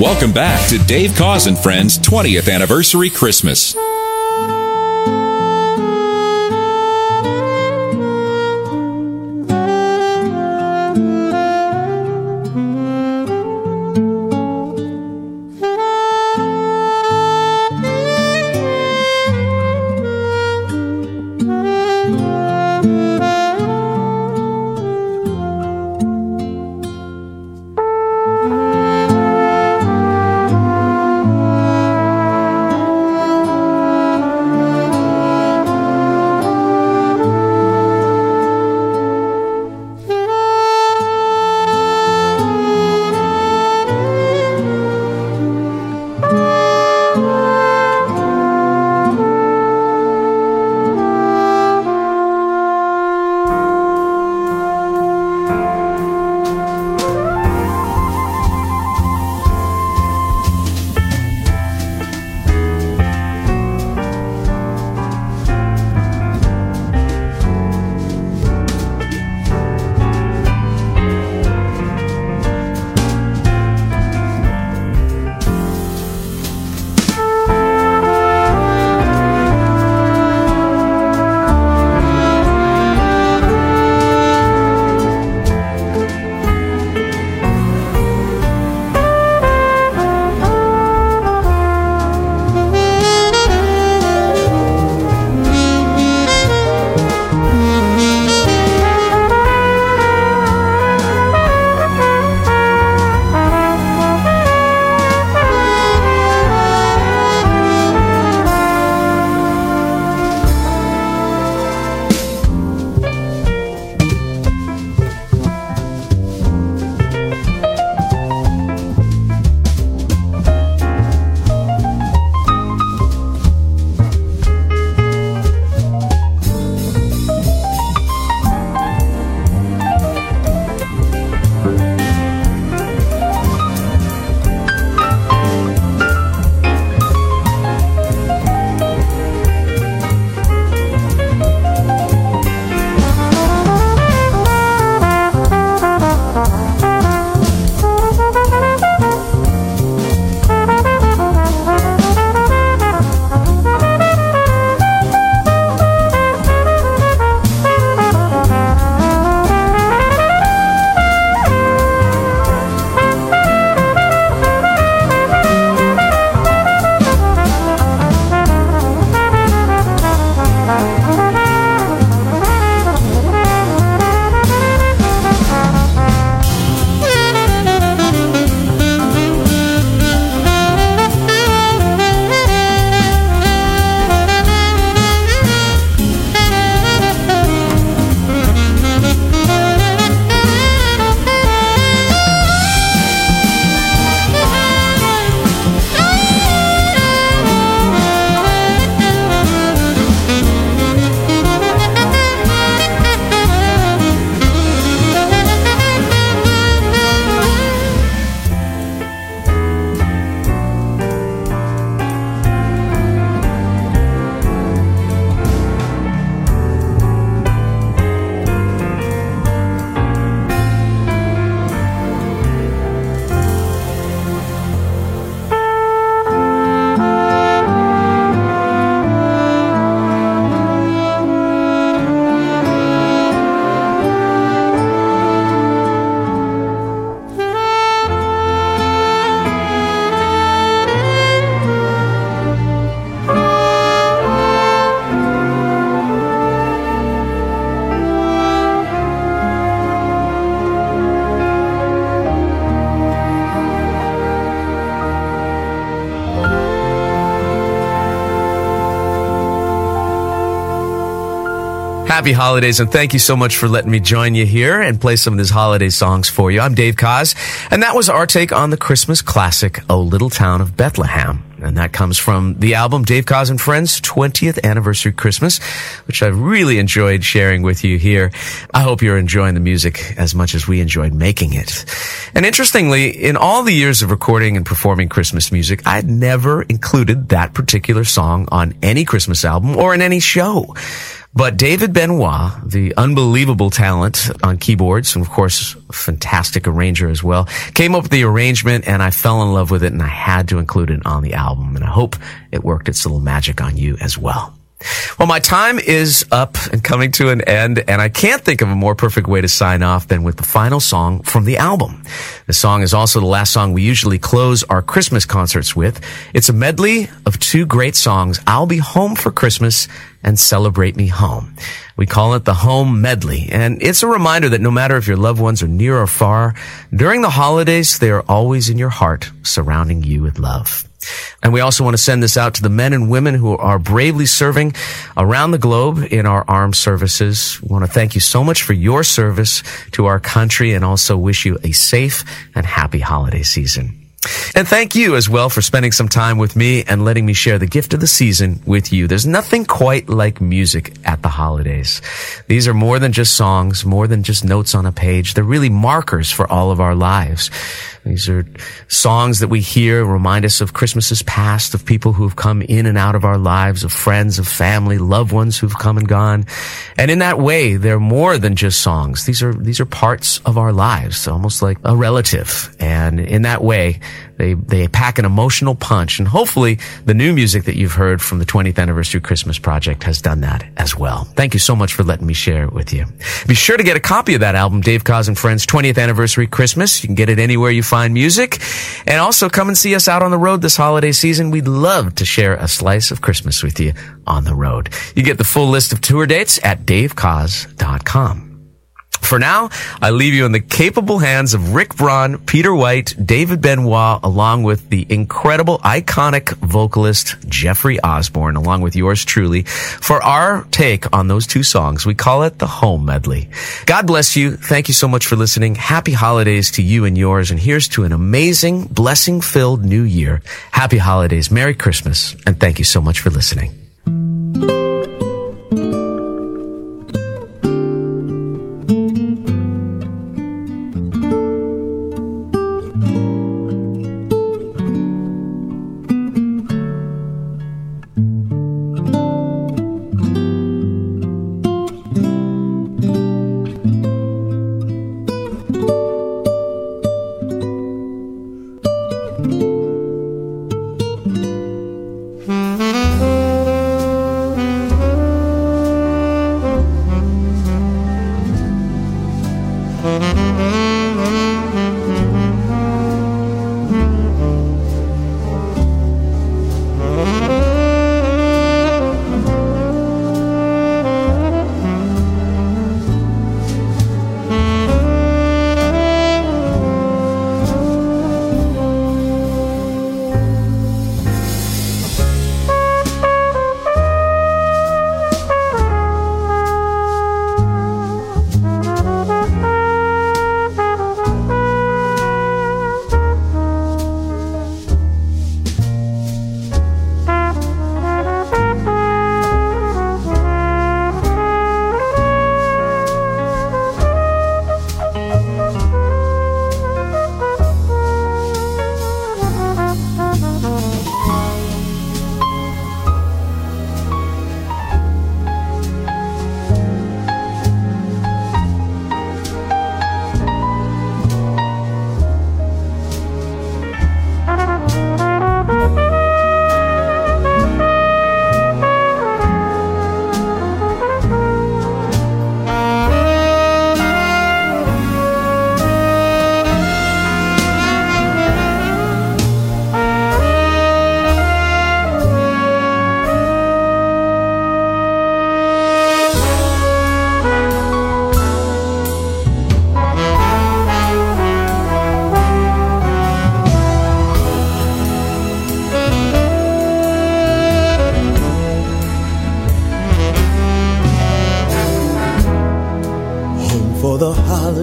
Welcome back to Dave Koz and Friends 20th Anniversary Christmas. Happy holidays and thank you so much for letting me join you here and play some of these holiday songs for you. I'm Dave Koz and that was our take on the Christmas classic, O Little Town of Bethlehem. And that comes from the album Dave Koz and Friends 20th Anniversary Christmas, which I've really enjoyed sharing with you here. I hope you're enjoying the music as much as we enjoyed making it. And interestingly, in all the years of recording and performing Christmas music, I'd never included that particular song on any Christmas album or in any show. But David Benoit, the unbelievable talent on keyboards, and of course, fantastic arranger as well, came up with the arrangement and I fell in love with it and I had to include it on the album. And I hope it worked its little magic on you as well. Well, my time is up and coming to an end, and I can't think of a more perfect way to sign off than with the final song from the album. The song is also the last song we usually close our Christmas concerts with. It's a medley of two great songs, I'll Be Home for Christmas and Celebrate Me Home. We call it the Home Medley, and it's a reminder that no matter if your loved ones are near or far, during the holidays, they are always in your heart, surrounding you with love. And we also want to send this out to the men and women who are bravely serving around the globe in our armed services. We want to thank you so much for your service to our country and also wish you a safe and happy holiday season. And thank you as well for spending some time with me and letting me share the gift of the season with you. There's nothing quite like music at the holidays. These are more than just songs, more than just notes on a page. They're really markers for all of our lives. These are songs that we hear remind us of Christmases past, of people who've come in and out of our lives, of friends, of family, loved ones who've come and gone. And in that way, they're more than just songs. These are, these are parts of our lives, almost like a relative. And in that way, they, they pack an emotional punch. And hopefully the new music that you've heard from the 20th anniversary Christmas project has done that as well. Thank you so much for letting me share it with you. Be sure to get a copy of that album, Dave Koz and Friends 20th anniversary Christmas. You can get it anywhere you find music. And also come and see us out on the road this holiday season. We'd love to share a slice of Christmas with you on the road. You get the full list of tour dates at davekoz.com. For now, I leave you in the capable hands of Rick Braun, Peter White, David Benoit, along with the incredible, iconic vocalist Jeffrey Osborne, along with yours truly, for our take on those two songs. We call it the Home Medley. God bless you. Thank you so much for listening. Happy holidays to you and yours. And here's to an amazing, blessing filled new year. Happy holidays. Merry Christmas. And thank you so much for listening.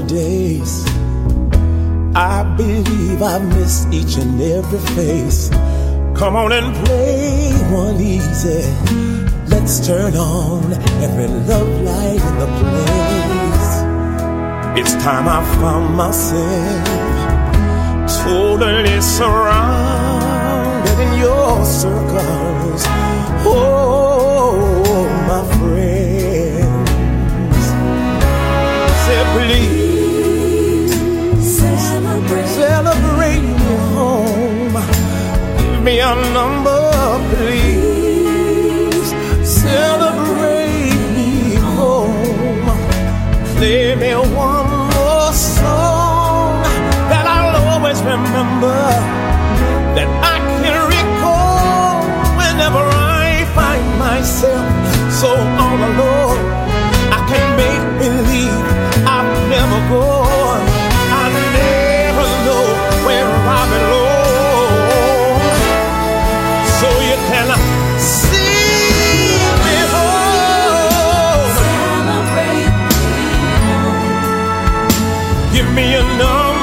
days. I believe I've missed each and every face. Come on and play one easy. Let's turn on every love light in the place. It's time I found myself totally surrounded in your circles. Oh, my friends. Say, please celebrate, celebrate home. Give me a number, please. Celebrate me home. Play me one more song that I'll always remember. That I can recall whenever I find myself so all alone. Give me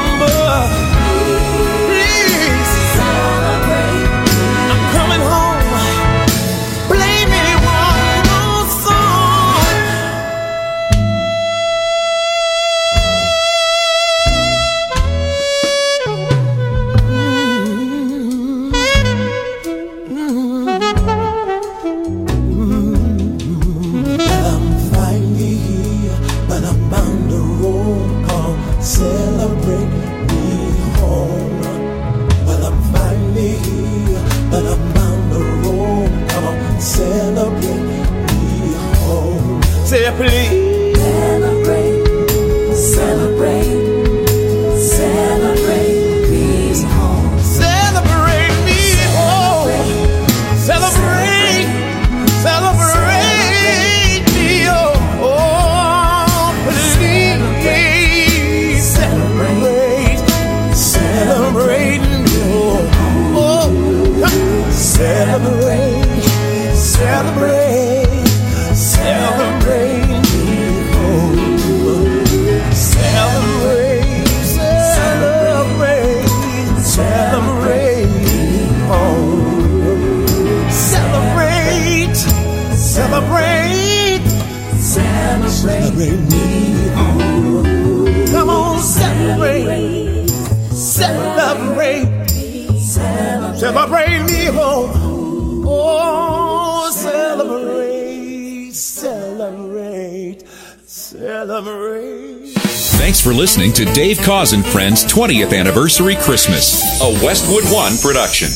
celebrate. Oh, celebrate, celebrate, celebrate. Thanks for listening to Dave Koz and Friends 20th Anniversary Christmas, a Westwood One production.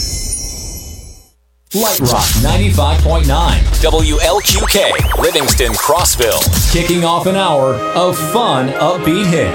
Light Rock 95.9. WLQK, Livingston, Crossville. Kicking off an hour of fun, upbeat hits.